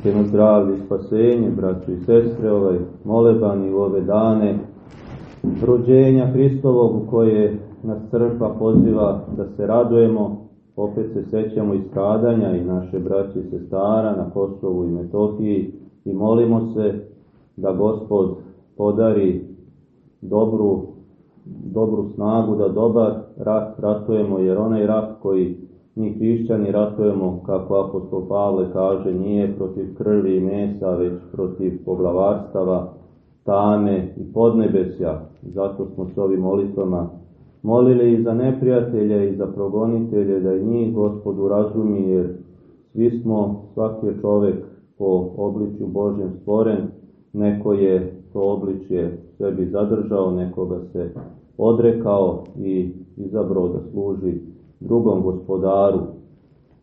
Iskreno zdravlje i spasenje, braćo i sestre, ovaj molebani u ove dane rođenja Hristovog u koje nas crkva poziva da se radujemo, opet se sećamo i stradanja i naše braće i sestara na Kosovu i Metohiji i molimo se da Gospod podari dobru, dobru snagu, da dobar rat ratujemo, jer onaj rat koji mi hrišćani ratujemo, kako apostol Pavle kaže, nije protiv krvi i mesa, već protiv poglavarstava, tame i podnebesja. Zato smo s ovim molitvama molili i za neprijatelje i za progonitelje, da i njih gospodu razumi, jer svi smo, svaki je čovek po obličju Božjem stvoren, neko je to obličje sebi zadržao, nekoga se odrekao i izabrao da služi drugom gospodaru,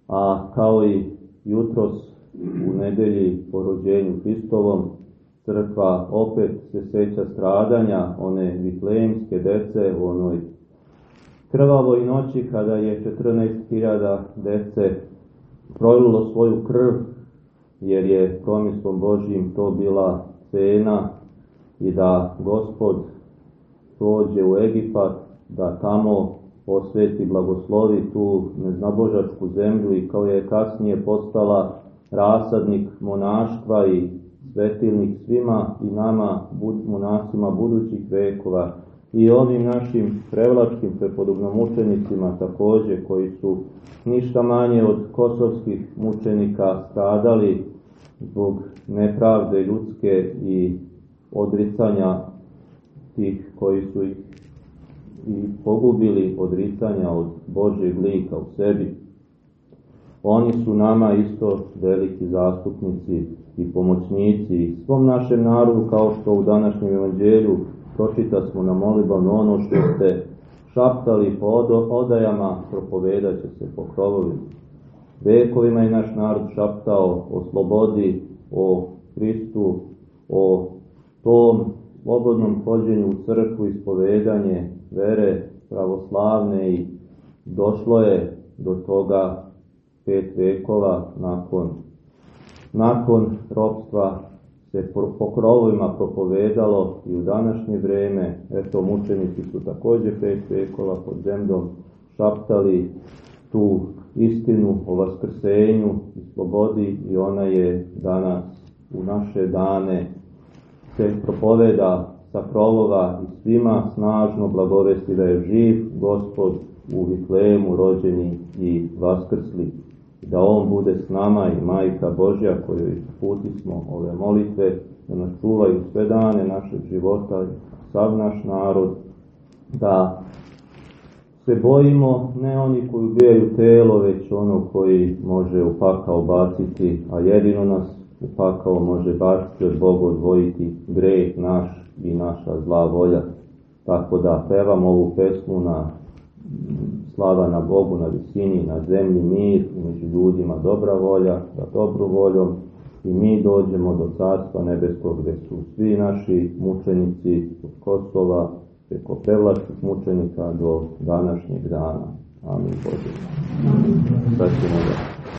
a kao i jutros u nedelji po rođenju Hristovom, crkva opet se seća stradanja one vitlejemske dece u onoj krvavoj noći kada je 14.000 dece prolilo svoju krv, jer je promislom Božjim to bila cena i da gospod prođe u Egipat, da tamo osveti blagoslovi tu neznabožačku zemlju i kao je kasnije postala rasadnik monaštva i svetilnik svima i nama, monasima budućih vekova. I ovim našim prevlačkim prepodobnom učenicima takođe koji su ništa manje od kosovskih mučenika stradali zbog nepravde ljudske i odricanja tih koji su ih i pogubili odricanja od Božjeg lika u sebi. Oni su nama isto veliki zastupnici i pomoćnici svom našem narodu, kao što u današnjem evanđelju pročita smo na molibanu ono što ste šaptali po odajama, propovedat će se po krovovima. Vekovima je naš narod šaptao o slobodi, o Hristu, o tom slobodnom hođenju u crkvu, ispovedanje vere pravoslavne i došlo je do toga pet vekova nakon, nakon ropstva se po krovovima propovedalo i u današnje vreme, eto mučenici su takođe pet vekova pod zemljom šaptali tu istinu o vaskrsenju i slobodi i ona je danas u naše dane se propoveda sa krovova i svima snažno blagovesti da je živ gospod u Vitlemu rođeni i vaskrsli. Da on bude s nama i majka Božja kojoj puti smo ove molitve, da nas čuvaju sve dane našeg života, sav naš narod, da se bojimo ne oni koji ubijaju telo, već ono koji može u pakao baciti, a jedino nas u pakao može baciti od Boga odvojiti greh naš i naša zla volja. Tako da pevam ovu pesmu na slava na Bogu na visini, na zemlji mir i među ljudima dobra volja, da dobru voljom i mi dođemo do Carstva nebeskog gde su svi naši mučenici od Kosova, preko prevlačkih mučenika do današnjeg dana. Amin Bože. Sad ćemo da